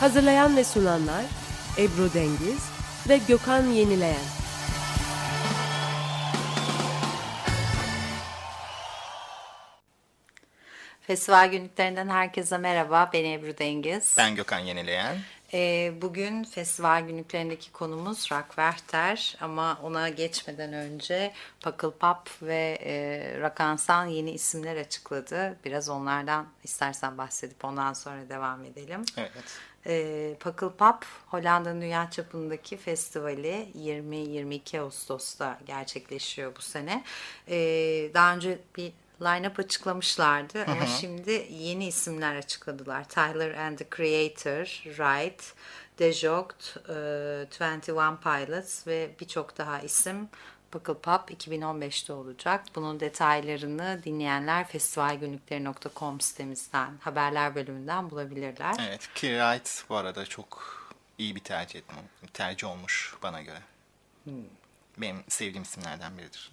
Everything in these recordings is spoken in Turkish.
Hazırlayan ve sunanlar Ebru Dengiz ve Gökhan Yenileyen. Festival günlüklerinden herkese merhaba. Ben Ebru Dengiz. Ben Gökhan Yenileyen. Ee, bugün festival günlüklerindeki konumuz Rock Werther ama ona geçmeden önce Pakıl Pop ve e, Rakansan yeni isimler açıkladı. Biraz onlardan istersen bahsedip ondan sonra devam edelim. Evet. E, Pakıl Pop Hollanda'nın dünya çapındaki festivali 20-22 Ağustos'ta gerçekleşiyor bu sene. E, daha önce bir line-up açıklamışlardı ama şimdi yeni isimler açıkladılar. Tyler and the Creator, Right, Dejogt, e, 21 Pilots ve birçok daha isim Pakıl Pop 2015'te olacak. Bunun detaylarını dinleyenler festivalgünlükleri.com sitemizden, haberler bölümünden bulabilirler. Evet. Kiright bu arada çok iyi bir tercih, tercih olmuş bana göre. Benim sevdiğim isimlerden biridir.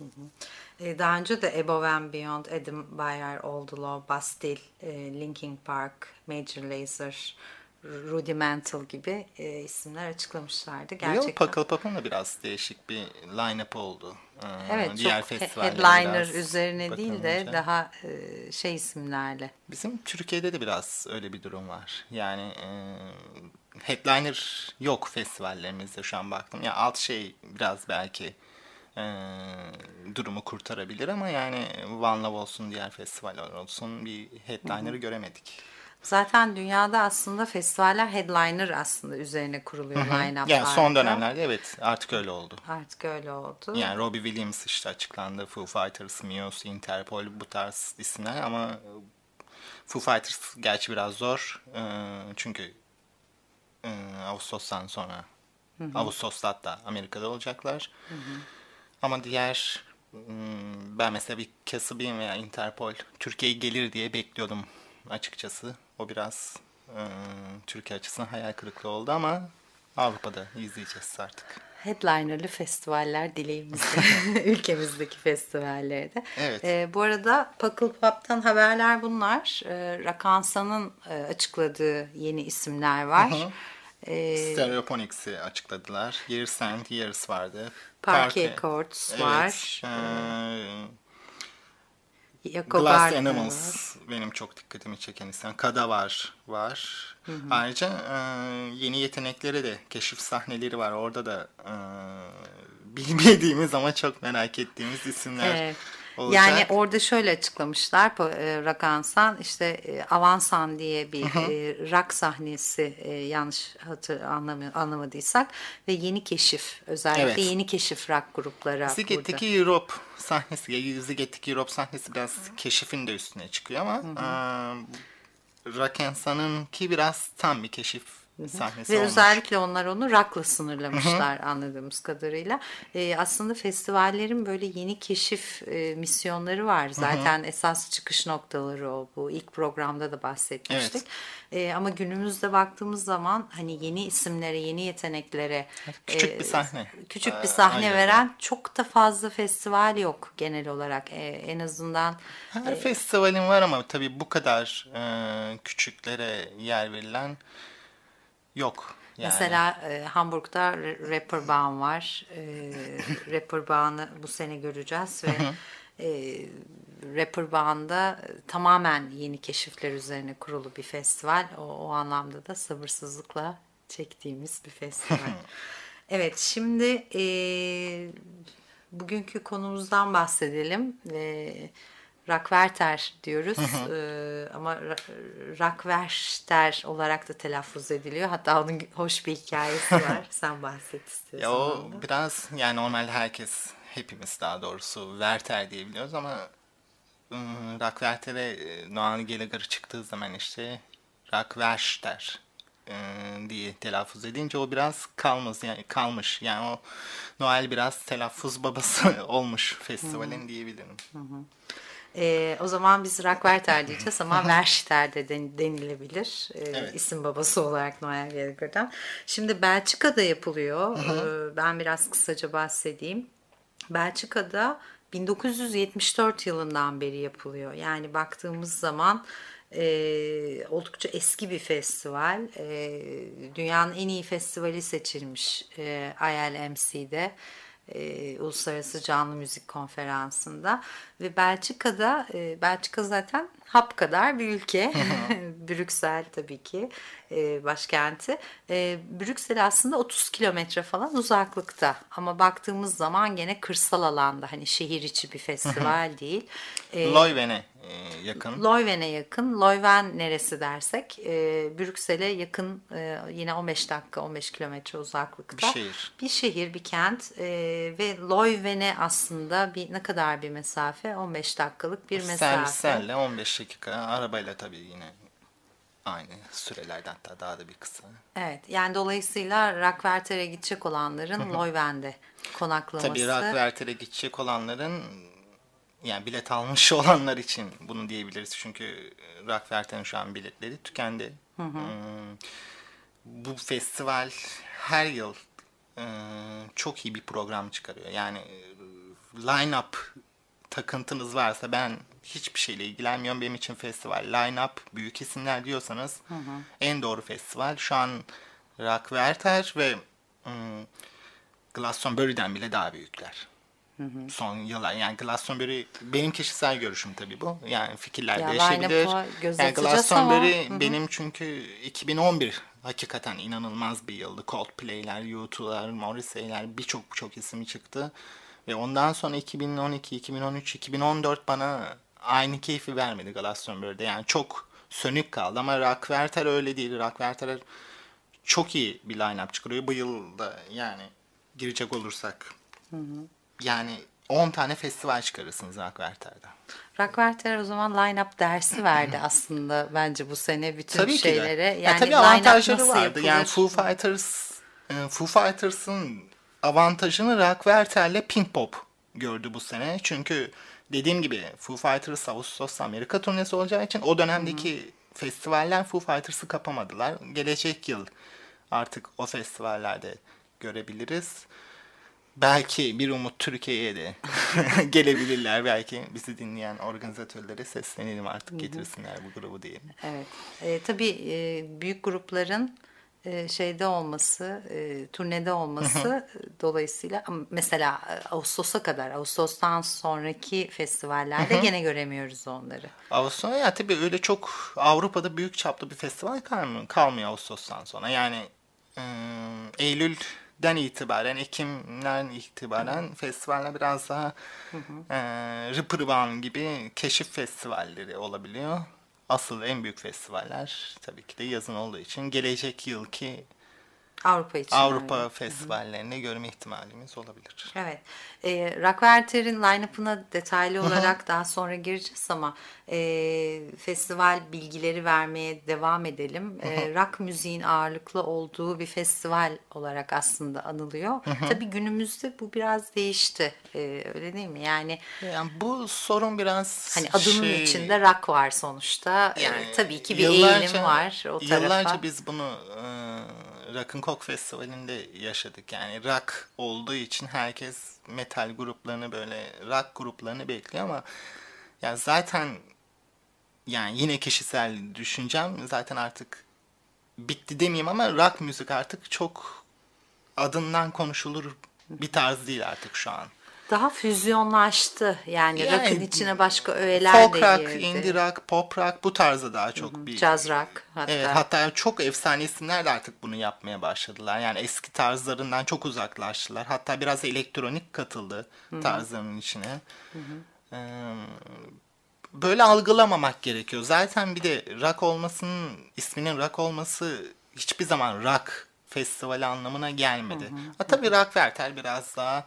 E, Daha önce de Above and Beyond, Adam Beyer, Old Law, Bastille, e, Linkin Park, Major Lazer, Rudimental gibi e, isimler açıklamışlardı. Gerçekten. Pakıl Pop'un da biraz değişik bir line-up oldu. Ee, Evet Diğer çok headliner üzerine değil de daha e, şey isimlerle. Bizim Türkiye'de de biraz öyle bir durum var. Yani e, headliner yok festivallerimizde şu an baktım. Ya alt şey biraz belki e, durumu kurtarabilir ama yani One Love olsun diğer festivaller olsun bir headliner'ı göremedik. Zaten dünyada aslında festivaller headliner aslında üzerine kuruluyor line-up'larda. Yani son dönemlerde evet artık öyle oldu. Artık öyle oldu. Yani Robbie Williams işte açıklandı. Foo Fighters, Muse, Interpol bu tarz isimler ama Foo Fighters gerçi biraz zor. Ee, çünkü e, Ağustos'tan sonra Ağustos'ta hatta Amerika'da olacaklar. Ama diğer ben mesela bir Kasabian veya Interpol Türkiye'ye gelir diye bekliyordum açıkçası. O biraz e, Türkiye açısından hayal kırıklığı oldu ama Avrupa'da izleyeceğiz artık. Headliner'lı festivaller dileğimizde. Ülkemizdeki festivallerde. Evet. Ee, bu arada Pakıl Pop'tan haberler bunlar. Ee, Rakansa'nın e, açıkladığı yeni isimler var. Ee, Stereophonics'i açıkladılar. Years and Years vardı. Parquet Parquet- Courts Evet, var. eee, Yoko Glass Barker var. Animals benim çok dikkatimi çeken isim. Kada var. var. Ayrıca eee, yeni yetenekleri de keşif sahneleri var. Orada da eee, bilmediğimiz ama çok merak ettiğimiz isimler Evet. Olacak. Yani orada şöyle açıklamışlar e, Rakansan işte e, Avansan diye bir e, rock sahnesi yanlış hatır anlamadıysak ve yeni keşif özellikle Evet. yeni keşif rock grupları. Ziget'teki Europe sahnesi, Ziget'teki Europe sahnesi biraz keşifin de üstüne çıkıyor ama eee Rakensa'nınki biraz tam bir keşif sahnesi Ve olmuş. özellikle onlar onu rock'la sınırlamışlar anladığımız kadarıyla. Ee, aslında festivallerin böyle yeni keşif e, misyonları var. Zaten esas çıkış noktaları o. Bu ilk programda da bahsetmiştik. Ee, ama günümüzde baktığımız zaman hani yeni isimlere, yeni yeteneklere Küçük e, bir sahne. Küçük bir Ee, sahne aynen. veren çok da fazla festival yok genel olarak. Ee, en azından Her festivalin var ama tabii bu kadar eee, küçüklere yer verilen yok. Yani. Mesela e, Hamburg'da R- Rapperbahn var. E, Rapperbahn'ı bu sene göreceğiz ve e, Rapperbahn'da tamamen yeni keşifler üzerine kurulu bir festival. O, o anlamda da sabırsızlıkla çektiğimiz bir festival. evet şimdi e, bugünkü konumuzdan bahsedelim. E, Rockwerter diyoruz Ee, ama Ra- Rockwerter olarak da telaffuz ediliyor. Hatta onun hoş bir hikayesi var. Sen bahset istiyorsan. Ya o ondan. biraz yani normal herkes hepimiz daha doğrusu Werther diye biliyoruz ama ım, Werther'e e, Noel Gallagher çıktığı zaman işte Rockwerster e, diye telaffuz edince o biraz kalmaz yani kalmış. Yani o Noel biraz telaffuz babası olmuş festivalin diyebilirim. Ee, o zaman biz Rockwerter diyeceğiz ama Werchter de den- denilebilir. Ee, Evet. isim babası olarak Noel Gallagher'dan. Şimdi Belçika'da yapılıyor. Ee, ben biraz kısaca bahsedeyim. Belçika'da 1974 yılından beri yapılıyor. Yani baktığımız zaman e, oldukça eski bir festival. E, dünyanın en iyi festivali seçilmiş e, ILMC'de e, Uluslararası Canlı Müzik Konferansı'nda ve Belçika'da e, Belçika zaten hap kadar bir ülke. Brüksel tabii ki e, başkenti. E, Brüksel aslında 30 kilometre falan uzaklıkta ama baktığımız zaman gene kırsal alanda hani şehir içi bir festival değil. E, Leuven'e e, yakın. Leuven'e yakın. Leuven neresi dersek e, Brüksel'e yakın e, yine 15 dakika 15 kilometre uzaklıkta. Bir şehir. Bir şehir, bir kent e, ve Leuven'e aslında bir ne kadar bir mesafe? 15 dakikalık bir mesafe. Servislerle 15 dakika arabayla tabii yine aynı sürelerde hatta daha da bir kısa. Evet yani dolayısıyla Rockwerter'e gidecek olanların Leuven'de konaklaması. Tabii Rockwerter'e gidecek olanların yani bilet almış olanlar için bunu diyebiliriz. Çünkü Rockwerter'in şu an biletleri tükendi. Hmm, Bu festival her yıl e, çok iyi bir program çıkarıyor. Yani e, line-up takıntınız varsa ben hiçbir şeyle ilgilenmiyorum. Benim için festival line-up büyük isimler diyorsanız en doğru festival. Şu an Rockwerter ve hmm, Glastonbury'den bile daha büyükler. Son yıllar yani Glastonbury benim kişisel görüşüm tabii bu. Yani fikirler Ya değişebilir. Yani Glastonbury hı hı. benim çünkü 2011 hakikaten inanılmaz bir yıldı. Coldplay'ler, U2'lar, Morrissey'ler birçok çok isim çıktı. Ve ondan sonra 2012, 2013, 2014 bana aynı keyfi vermedi Glastonbury'de. Yani çok sönük kaldı ama Rockwerter öyle değil. Rockwerter çok iyi bir line-up çıkarıyor. Bu yıl da yani girecek olursak yani 10 tane festival çıkarırsınız Rockwerter'den. Rockwerter o zaman line-up dersi verdi aslında bence bu sene bütün Tabii ki de. şeylere. Ya Yani tabii avantajları vardı. yapılır? Yani Foo Fighters e, Foo Fighters'ın avantajını Rockwerter'le Pink Pop gördü bu sene. Çünkü dediğim gibi Foo Fighters Ağustos'ta Amerika turnesi olacağı için o dönemdeki festivaller Foo Fighters'ı kapamadılar. Gelecek yıl artık o festivallerde görebiliriz. Belki bir umut Türkiye'ye de gelebilirler. Belki bizi dinleyen organizatörlere seslenelim artık getirsinler bu grubu diyelim. Evet. E, tabii e, büyük grupların e, şeyde olması, e, turnede olması e, dolayısıyla mesela e, Ağustos'a kadar, Ağustos'tan sonraki festivallerde gene göremiyoruz onları. Ağustos ya tabii öyle çok Avrupa'da büyük çaplı bir festival kalmıyor, kalmıyor Ağustos'tan sonra. Yani e, Eylül'den itibaren, Ekim'den itibaren festivaller biraz daha e, Rıpırvan gibi keşif festivalleri olabiliyor. Asıl en büyük festivaller tabii ki de yazın olduğu için gelecek yılki Avrupa için. Avrupa öyle. festivallerini görme ihtimalimiz olabilir. Evet. E, Rockwerter'in line-up'ına detaylı olarak daha sonra gireceğiz ama e, festival bilgileri vermeye devam edelim. E, rock müziğin ağırlıklı olduğu bir festival olarak aslında anılıyor. Tabii günümüzde bu biraz değişti. E, öyle değil mi? Yani Yani bu sorun biraz hani adının şey, içinde rock var sonuçta. Yani Yani tabii ki bir yıllarca- eğilim var o tarafa. Yıllarca biz bunu e, Rock'ın Coke Festivali'nde yaşadık. Yani rock olduğu için herkes metal gruplarını böyle rock gruplarını bekliyor ama ya zaten yani yine kişisel düşüncem zaten artık bitti demeyeyim ama rock müzik artık çok adından konuşulur bir tarz değil artık şu an. Daha füzyonlaştı. Yani, Yani rock'ın içine başka öğeler Folk de rock, girdi. indie rock, pop rock bu tarzda daha çok bir Jazz rock hatta. Evet, hatta çok efsane isimler de artık bunu yapmaya başladılar. Yani eski tarzlarından çok uzaklaştılar. Hatta biraz elektronik katıldı tarzlarının içine. Ee, böyle algılamamak gerekiyor. Zaten bir de rock olmasının, isminin rock olması hiçbir zaman rock festivali anlamına gelmedi. Ha, tabii Rock Werter biraz daha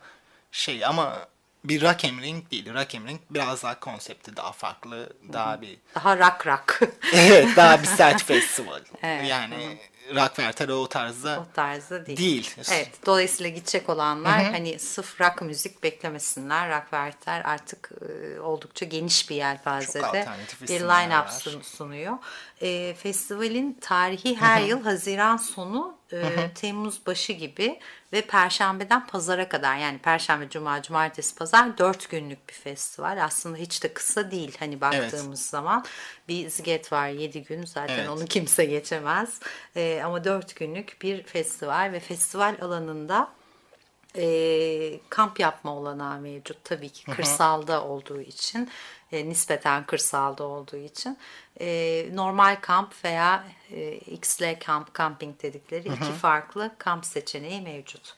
şey ama bir rock am ring değil. Rock am ring biraz daha konsepti daha farklı. Daha bir Daha rak rak. evet daha bir sert festival. Evet, yani rock Werther o tarzda o tarzda değil. Değil. Evet. Dolayısıyla gidecek olanlar hani sırf rock müzik beklemesinler. Rock Werther artık e, oldukça geniş bir yelpazede bir line-up sun- sunuyor. E, festivalin tarihi her yıl Haziran sonu e, Temmuz başı gibi ve Perşembeden Pazara kadar yani Perşembe, Cuma, Cumartesi, Pazar dört günlük bir festival. Aslında hiç de kısa değil hani baktığımız zaman. Bir zget var 7 gün zaten Evet. onu kimse geçemez. E, ama dört günlük bir festival ve festival alanında e, kamp yapma olanağı mevcut tabii ki kırsalda olduğu için e, nispeten kırsalda olduğu için E, normal kamp veya e, XL kamp camping dedikleri iki farklı kamp seçeneği mevcut.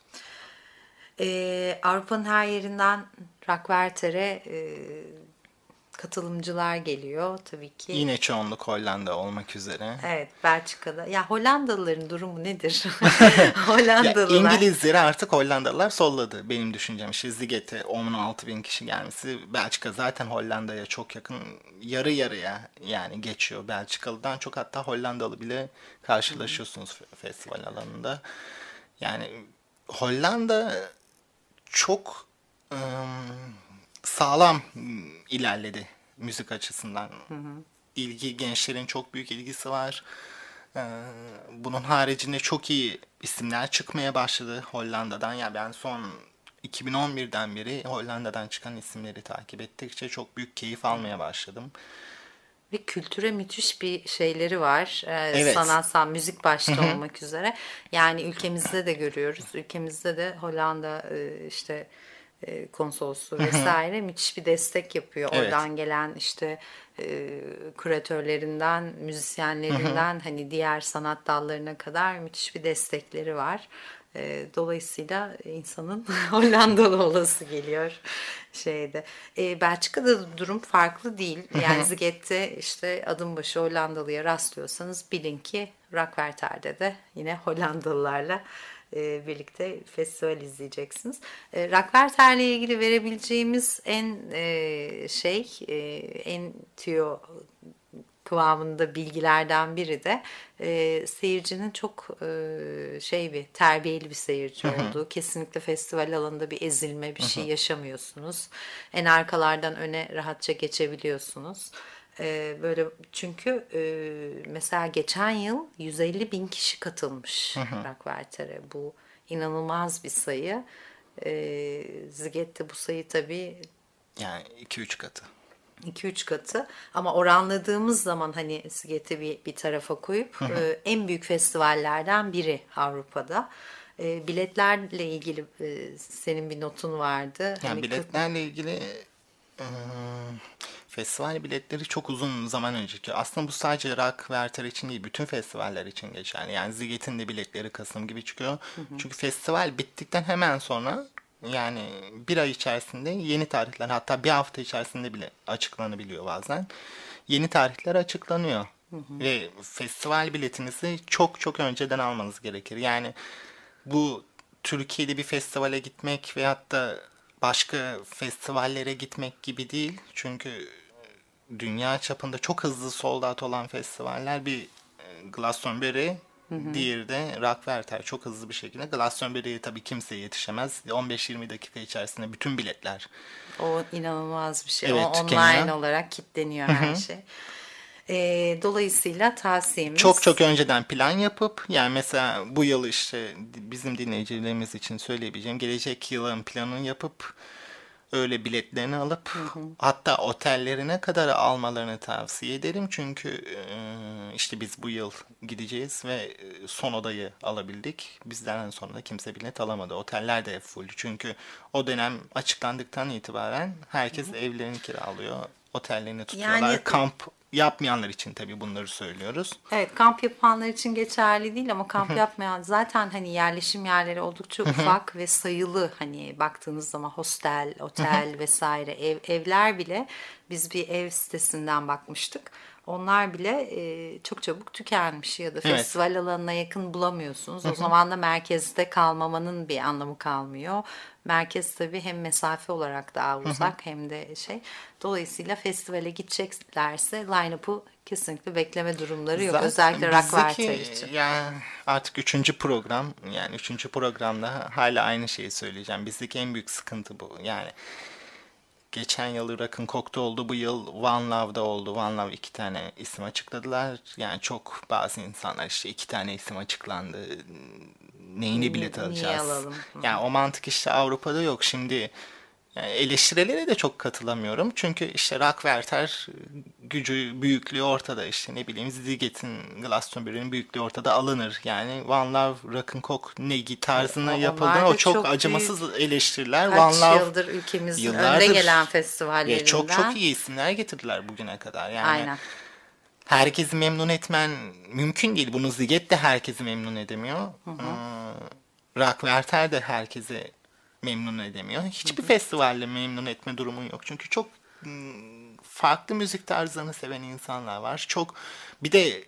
E, Avrupa'nın her yerinden Rockwerter'e e, katılımcılar geliyor tabii ki. yine çoğunluk Hollanda olmak üzere. Evet Belçika'da. Ya Hollandalıların durumu nedir? Ya Hollandalılar. İngilizleri artık Hollandalılar solladı benim düşüncem. İşte Ziget'e 16 bin kişi gelmesi. Belçika zaten Hollanda'ya çok yakın. Yarı yarıya yani geçiyor. Belçikalıdan çok hatta Hollandalı bile karşılaşıyorsunuz fe- festival alanında. Yani Hollanda çok ım, sağlam ım, ilerledi müzik açısından. İlgi gençlerin çok büyük ilgisi var. Ee, bunun haricinde çok iyi isimler çıkmaya başladı Hollanda'dan. Ya ben son 2011'den beri Hollanda'dan çıkan isimleri takip ettikçe çok büyük keyif almaya başladım. Ve kültüre müthiş bir şeyleri var. Ee, Evet. Sanatsal, müzik başta olmak üzere. Yani ülkemizde de görüyoruz. Ülkemizde de Hollanda e, işte e, konsolosluğu vesaire müthiş bir destek yapıyor. Evet. Oradan gelen işte e, küratörlerinden, müzisyenlerinden hani diğer sanat dallarına kadar müthiş bir destekleri var. E, Dolayısıyla insanın Hollandalı olası geliyor şeyde. E, Belçika'da da durum farklı değil. Yani Ziget'te işte adım başı Hollandalıya rastlıyorsanız bilin ki Rockwerter'de de yine Hollandalılarla e, birlikte festival izleyeceksiniz. E, Rockwerter'le ilgili verebileceğimiz en e, şey, e, en tüyo kıvamında bilgilerden biri de e, seyircinin çok e, şey bir terbiyeli bir seyirci olduğu. Kesinlikle festival alanında bir ezilme bir şey yaşamıyorsunuz. En arkalardan öne rahatça geçebiliyorsunuz. E, böyle çünkü e, mesela geçen yıl 150 bin kişi katılmış Rockwerter'e. Bu inanılmaz bir sayı. E, Ziget'te bu sayı tabii Yani 2-3 katı. 2-3 katı ama oranladığımız zaman hani Siget'i bir, bir tarafa koyup e, en büyük festivallerden biri Avrupa'da. E, biletlerle ilgili e, senin bir notun vardı. Yani Hani kırk- biletlerle ilgili ıı, festival biletleri çok uzun zaman önceki. Aslında bu sadece Rock Werther için değil, bütün festivaller için geçerli. Yani Ziget'in de biletleri Kasım gibi çıkıyor. Çünkü festival bittikten hemen sonra yani bir ay içerisinde yeni tarihler hatta bir hafta içerisinde bile açıklanabiliyor bazen. Yeni tarihler açıklanıyor. Ve festival biletinizi çok çok önceden almanız gerekir. Yani bu Türkiye'de bir festivale gitmek veyahut da başka festivallere gitmek gibi değil. Çünkü dünya çapında çok hızlı sold out olan festivaller bir e, Glastonbury, diğeri de Rockwerter çok hızlı bir şekilde. Glastonbury'ye tabii kimse yetişemez. 15-20 dakika içerisinde bütün biletler. O inanılmaz bir şey. Evet, o online tükeniyor. olarak kitleniyor her şey. E, dolayısıyla tavsiyemiz Çok çok önceden plan yapıp yani mesela bu yıl işte bizim dinleyicilerimiz için söyleyebileceğim gelecek yılın planını yapıp öyle biletlerini alıp hatta otellerine kadar almalarını tavsiye ederim. Çünkü e, işte biz bu yıl gideceğiz ve e, son odayı alabildik. Bizden sonra kimse bilet alamadı. Oteller de full. Çünkü o dönem açıklandıktan itibaren herkes evlerini kiralıyor. Otellerini tutuyorlar. Yani- Kamp yapmayanlar için tabii bunları söylüyoruz. Evet kamp yapanlar için geçerli değil ama kamp yapmayan zaten hani yerleşim yerleri oldukça ufak ve sayılı hani baktığınız zaman hostel, otel vesaire ev, evler bile biz bir ev sitesinden bakmıştık. Onlar bile e, çok çabuk tükenmiş ya da Evet. festival alanına yakın bulamıyorsunuz. O zaman da merkezde kalmamanın bir anlamı kalmıyor. Merkez tabii hem mesafe olarak daha uzak hem de şey. Dolayısıyla festivale gideceklerse line-up'u kesinlikle bekleme durumları yok. Zaten Özellikle rock Werther için. Yani artık üçüncü program yani üçüncü programda hala aynı şeyi söyleyeceğim. Bizdeki en büyük sıkıntı bu. Yani geçen yıl Rock'ın Coke'da oldu. Bu yıl One Love'da oldu. One Love iki tane isim açıkladılar. Yani çok bazı insanlar işte iki tane isim açıklandı. Neyini bilet niye alacağız? alalım? Yani o mantık işte Avrupa'da yok. Şimdi yani eleştirilere de çok katılamıyorum. Çünkü işte Rockwerter gücü, büyüklüğü ortada. işte ne bileyim Ziget'in, Glastonbury'nin büyüklüğü ortada alınır. Yani One Love, Rock'n'Coke ne tarzına da o çok, çok acımasız eleştiriler. Kaç One Love yıldır ülkemizin yıllardır- önde gelen ya festivallerinden. çok çok iyi isimler getirdiler bugüne kadar. Yani Aynen. herkesi memnun etmen mümkün değil. Bunu Ziget de herkesi memnun edemiyor. Ee, Rockwerter de herkesi memnun edemiyor. Hiçbir festivalle memnun etme durumun yok. Çünkü çok farklı müzik tarzlarını seven insanlar var. Çok bir de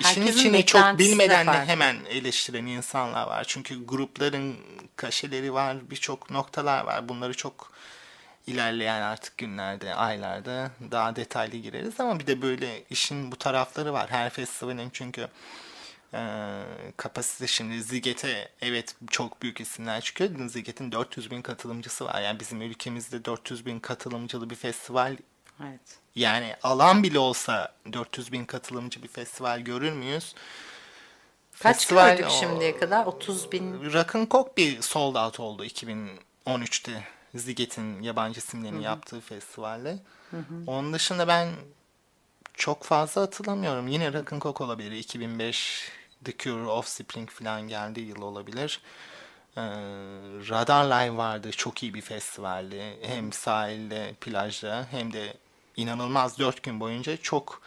işin Herkesin içine çok bilmeden de hemen eleştiren insanlar var. Çünkü grupların kaşeleri var, birçok noktalar var. Bunları çok ilerleyen artık günlerde, aylarda daha detaylı gireriz ama bir de böyle işin bu tarafları var. Her festivalin çünkü kapasite şimdi Ziget'e evet çok büyük isimler çıkıyor. Ziget'in 400 bin katılımcısı var. Yani bizim ülkemizde 400 bin katılımcılı bir festival Evet. yani alan bile olsa 400 bin katılımcı bir festival görür müyüz? Kaç Festival gördük şimdiye kadar? 30 bin. Rock'n'Coke bir sold out oldu 2013'te. Ziget'in yabancı isimlerini yaptığı festivalde. Onun dışında ben çok fazla hatırlamıyorum. Yine Rock'n'Coke olabilir. 2005 The Cure, Offspring falan geldiği yıl olabilir. Ee, Radar Live vardı. Çok iyi bir festivaldi. Hem sahilde, plajda hem de inanılmaz 4 gün boyunca çok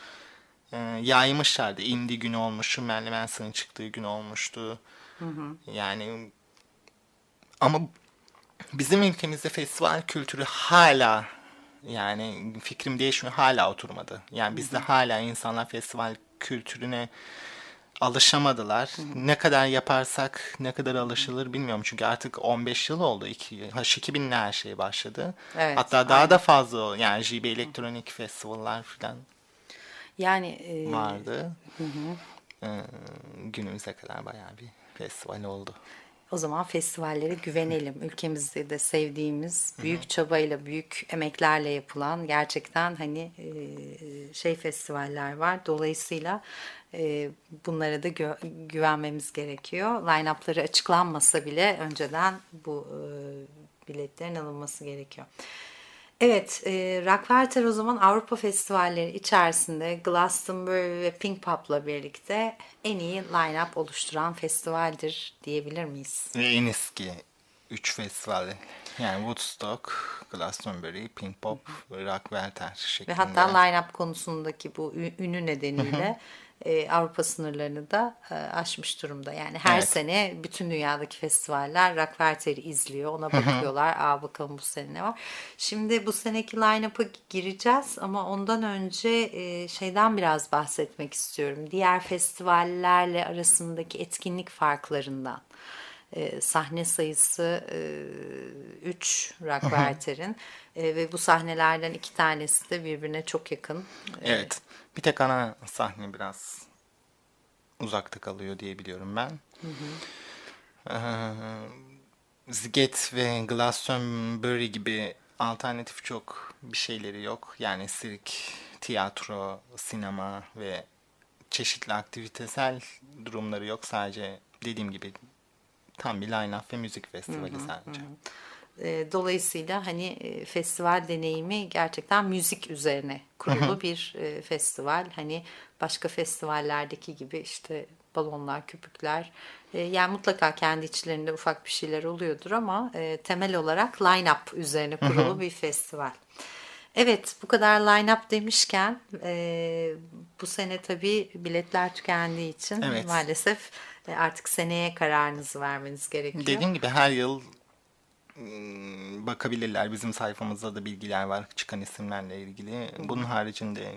e, yaymışlardı. Indie günü olmuştu. Marilyn Manson'ın çıktığı gün olmuştu. Yani ama bizim ülkemizde festival kültürü hala yani fikrim değişmiyor hala oturmadı. Yani bizde hala insanlar festival kültürüne alışamadılar. Ne kadar yaparsak ne kadar alışılır bilmiyorum. Çünkü artık 15 yıl oldu. İki, H2000'le her şey başladı. Evet, Hatta daha da fazla yani JB Elektronik Festival'lar falan Yani e, vardı. Ee, günümüze kadar bayağı bir festival oldu. o zaman festivallere güvenelim. Ülkemizde de sevdiğimiz, büyük çabayla, büyük emeklerle yapılan gerçekten hani e, şey festivaller var. Dolayısıyla e, bunlara da gö- güvenmemiz gerekiyor. Line-up'ları açıklanmasa bile önceden bu e, biletlerin alınması gerekiyor. Evet, e, Rockwerter o zaman Avrupa festivalleri içerisinde Glastonbury ve Pink Pop'la birlikte en iyi line-up oluşturan festivaldir diyebilir miyiz? Ve en eski 3 festivali. Yani Woodstock, Glastonbury, Pink Pop, Rockwerter Ve şeklinde. hatta line-up konusundaki bu ünü nedeniyle e, Avrupa sınırlarını da e, aşmış durumda. Yani her Evet. sene bütün dünyadaki festivaller Rockwerter'i izliyor. Ona bakıyorlar. Aa bakalım bu sene ne var. Şimdi bu seneki line-up'a gireceğiz ama ondan önce e, şeyden biraz bahsetmek istiyorum. Diğer festivallerle arasındaki etkinlik farklarından. E, sahne sayısı 3 Rockwerter'in E, ve bu sahnelerden iki tanesi de birbirine çok yakın. E, Evet. Bir tek ana sahne biraz uzakta kalıyor diye biliyorum ben. Ee, Ziget ve Glastonbury gibi alternatif çok bir şeyleri yok. Yani sirk, tiyatro, sinema ve çeşitli aktivitesel durumları yok. Sadece dediğim gibi tam bir line-up ve müzik festivali sadece. E, Dolayısıyla hani festival deneyimi gerçekten müzik üzerine kurulu bir festival. Hani başka festivallerdeki gibi işte balonlar, köpükler e, yani mutlaka kendi içlerinde ufak bir şeyler oluyordur ama temel olarak line-up üzerine kurulu bir festival. Evet bu kadar line-up demişken bu sene tabii biletler tükendiği için Evet. maalesef artık seneye kararınızı vermeniz gerekiyor. Dediğim gibi her yıl bakabilirler. Bizim sayfamızda da bilgiler var çıkan isimlerle ilgili. Bunun haricinde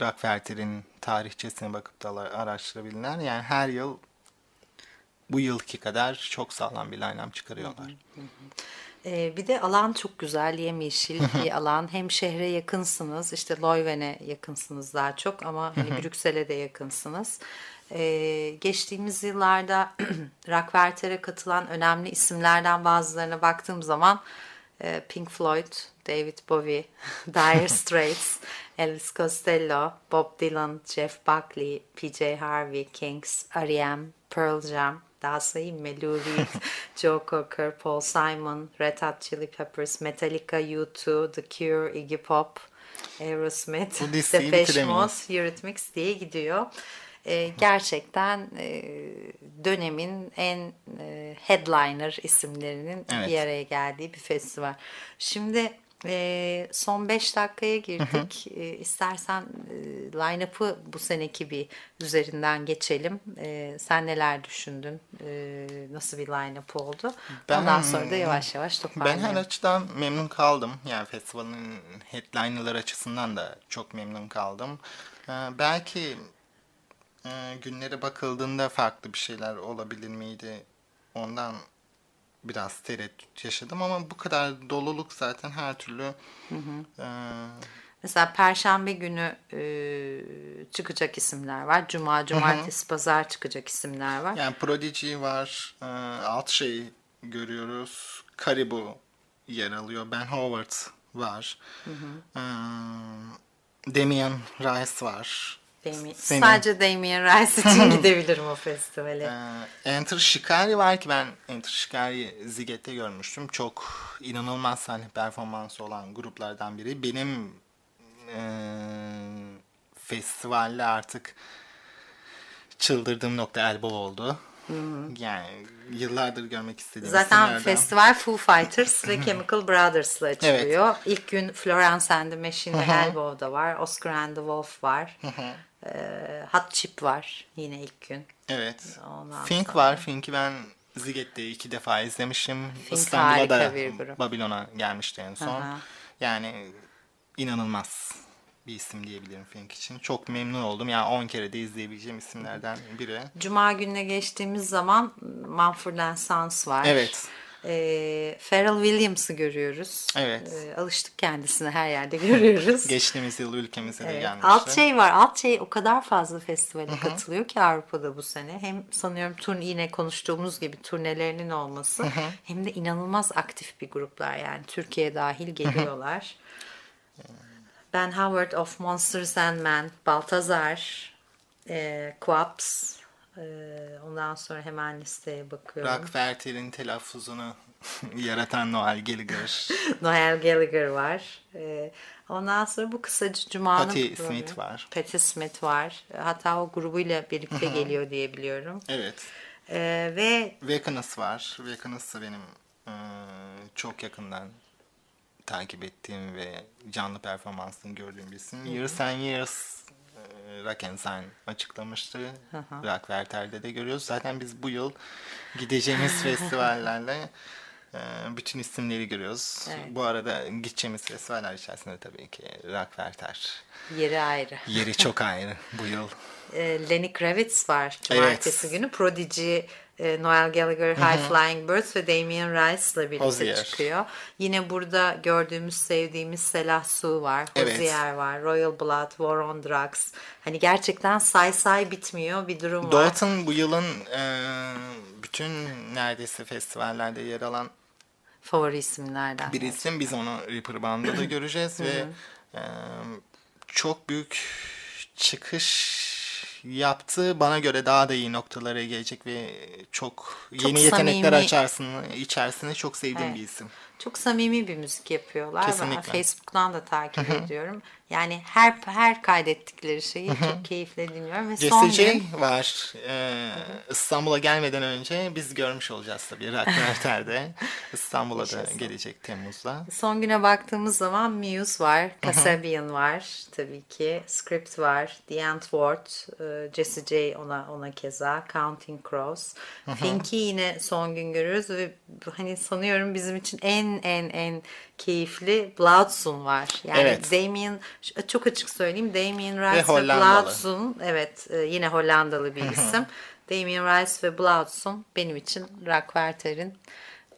Rockferter'in tarihçesine bakıp da araştırabilirler. Yani her yıl bu yılki kadar çok sağlam bir line-up çıkarıyorlar. Ee, bir de alan çok güzel, yemyeşil bir alan. Hem şehre yakınsınız, işte Leuven'e yakınsınız daha çok ama hani Brüksel'e de yakınsınız. Ee, geçtiğimiz yıllarda Rockwerter'e katılan önemli isimlerden bazılarına baktığım zaman e, Pink Floyd, David Bowie, Dire Straits, Elvis Costello, Bob Dylan, Jeff Buckley, PJ Harvey, Kings, R.E.M., Pearl Jam, daha sayayım mı? Lou Reed, Joe Cocker, Paul Simon, Red Hot Chili Peppers, Metallica, U2, The Cure, Iggy Pop, Aerosmith, Depeche. Mode, Eurythmics diye gidiyor. Ee, gerçekten e, dönemin en e, headliner isimlerinin Evet. bir araya geldiği bir festival. Şimdi e, son 5 dakikaya girdik. E, istersen e, line-up'ı bu seneki bir üzerinden geçelim. E, sen neler düşündün? E, nasıl bir line-up oldu? Ben- Ondan sonra da yavaş yavaş Ben toparlayalım. her açıdan memnun kaldım. Yani festivalin headliner'lar açısından da çok memnun kaldım. Ee, belki e, günlere bakıldığında farklı bir şeyler olabilir miydi? Ondan biraz tereddüt yaşadım ama bu kadar doluluk zaten her türlü e, Mesela Perşembe günü e, çıkacak isimler var. Cuma, Cumartesi, Pazar çıkacak isimler var. yani Prodigy var, e, alt şey görüyoruz, Caribou yer alıyor, Ben Howard var, e, Damian Rice var, Damien- Senin- Sadece Damien Rice için gidebilirim o festivale. Ee, Enter Shikari var ki ben Enter Shikari'yi Ziget'te görmüştüm. Çok inanılmaz sahne performansı olan gruplardan biri. Benim e, festivalle artık çıldırdığım nokta Elbow oldu. Yani yıllardır görmek istediğim Zaten isimlerden. festival Foo Fighters ve Chemical Brothers'la açılıyor. İlk gün Florence and the Machine ve Elbow'da var. Oscar and the Wolf var. Ee, Hot Chip var yine ilk gün. Evet. Ondan Fink sonra- var. Fink'i ben Ziget'te iki defa izlemişim. Fink İstanbul'a da. Babylon'a gelmişti en son. Aha. Yani inanılmaz bir isim diyebilirim Fink için. Çok memnun oldum. Yani 10 kere de izleyebileceğim isimlerden biri. Cuma gününe geçtiğimiz zaman Mumford Sons var. Evet. Ee, Pharrell Williams'ı görüyoruz. Evet. Ee, alıştık kendisine her yerde görüyoruz. Geçtiğimiz yıl ülkemize de Evet. gelmişti. Alt şey var. Alt şey o kadar fazla festivale katılıyor ki Avrupa'da bu sene. Hem sanıyorum turn yine konuştuğumuz gibi turnelerinin olması hem de inanılmaz aktif bir gruplar yani Türkiye dahil geliyorlar. Ben Howard of Monsters and Men, Baltazar, e, Quaps, e, ondan sonra hemen listeye bakıyorum. Rockferter'in telaffuzunu yaratan Noel Gallagher. Noel Gallagher var. Ee, ondan sonra bu kısacı Cuma'nın Patti programı. Smith var. Patti Smith var. Hatta o grubuyla birlikte geliyor diye biliyorum. evet. Ee, ve Vacanus var. Da benim e, çok yakından takip ettiğim ve canlı performansını gördüğüm bir isim. Years and Years e, Sign açıklamıştı. Rockwerter'de de görüyoruz. Zaten biz bu yıl gideceğimiz festivallerle e, bütün isimleri görüyoruz. Evet. Bu arada gideceğimiz festivaller içerisinde tabii ki Rockwerter yeri ayrı. yeri çok ayrı bu yıl. Ee, Lenny Kravitz var cumartesi Evet. günü. Prodigy, e, Noel Gallagher, High Flying Birds ve Damien Rice'la birlikte Hozier. çıkıyor. Yine burada gördüğümüz, sevdiğimiz Selah Su var, Evet. Hozier var, Royal Blood, War on Drugs. Hani gerçekten say say bitmiyor bir durum var. Dalton bu yılın e, bütün neredeyse festivallerde yer alan Favori isimlerden. bir isim. Biz onu Reaper Band'da da göreceğiz ve e, çok büyük çıkış yaptı. Bana göre daha da iyi noktalara gelecek ve çok, yeni yetenekler samimi. açarsın içerisinde çok sevdiğim Evet. bir isim. Çok samimi bir müzik yapıyorlar. Ben Kesinlikle. Facebook'tan da takip ediyorum. Yani her her kaydettikleri şeyi çok keyifle dinliyorum ve son gün var. Ee, İstanbul'a gelmeden önce biz görmüş olacağız tabii Rockwerter'de. İstanbul'a da gelecek Temmuz'da. son güne baktığımız zaman Muse var, Kasabian var tabii ki, Script var, The Antwoord, e, Jesse J ona ona keza, Counting Crows. Fink'i yine son gün görüyoruz ve hani sanıyorum bizim için en en en keyifli Bloodsun var. Yani Evet. Damien çok açık söyleyeyim Damien Rice ve, Hollandalı. Bloodsun evet e, yine Hollandalı bir isim. Damien Rice ve Bloodsun benim için Rockwerter'in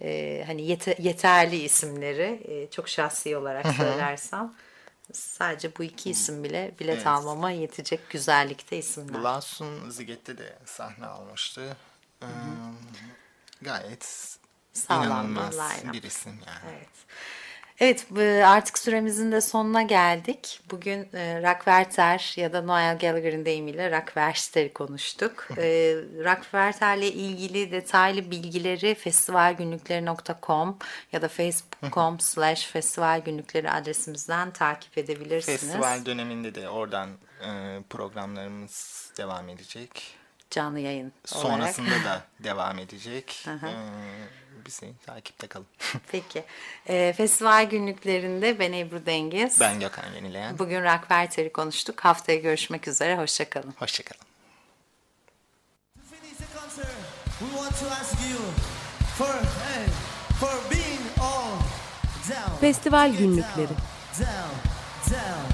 e, hani yete- yeterli isimleri E, çok şahsi olarak söylersem sadece bu iki isim bile bilet Evet. almama yetecek güzellikte isimler. Blas'un Ziget'te de sahne almıştı. Ee, gayet Sağlam bir isim yani. Evet. Evet bu- artık süremizin de sonuna geldik. Bugün e, Rockwerter ya da Noel Gallagher'ın deyimiyle Rockwerter'i konuştuk. e, Rockwerter'le ilgili detaylı bilgileri festivalgünlükleri.com ya da facebook.com slash festivalgünlükleri adresimizden takip edebilirsiniz. Festival döneminde de oradan e, programlarımız devam edecek. Canlı yayın olarak. Sonrasında da devam edecek. Ee, bizi takipte kalın. Peki. E, festival günlüklerinde ben Ebru Dengiz. ben Gökhan Yenileyen. Bugün Rockwerter'i konuştuk. Haftaya görüşmek üzere. Hoşçakalın. Hoşçakalın. We want to ask you for hey, for being all down. Festival günlükleri. Down, down,